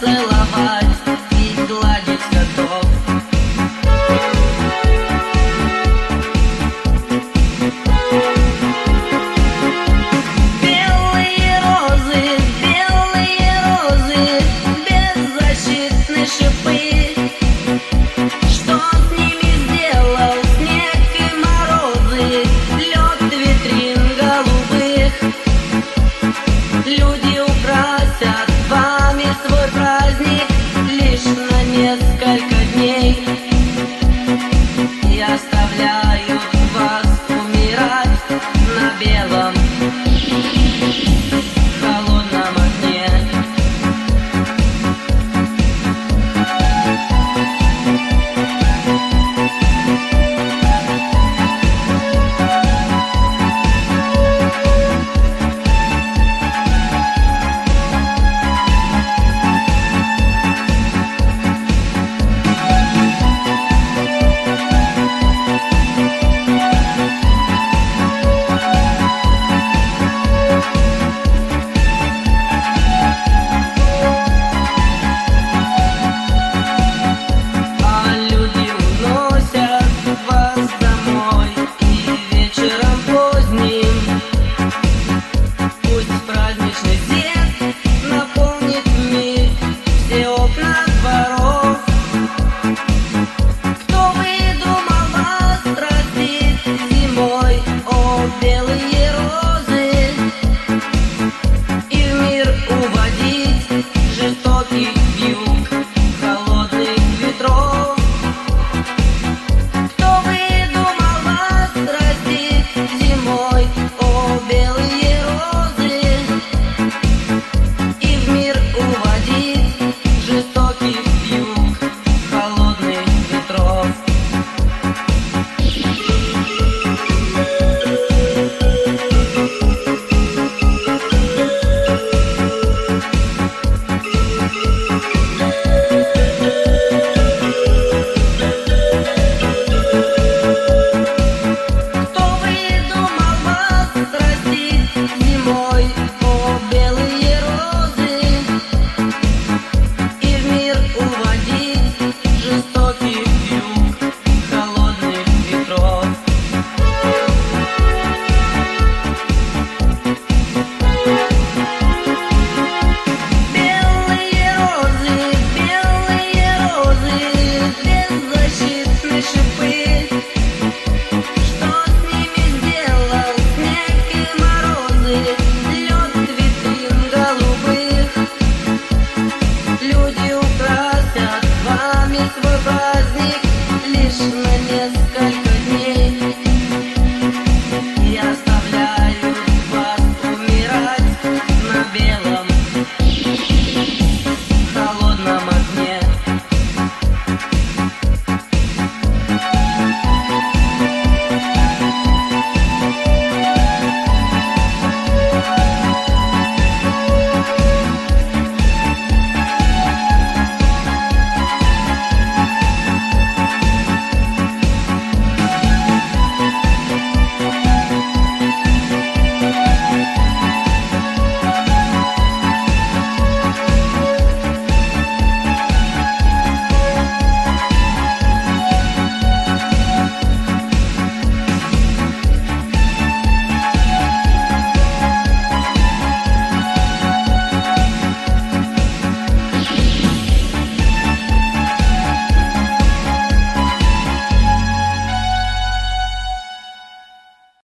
flower.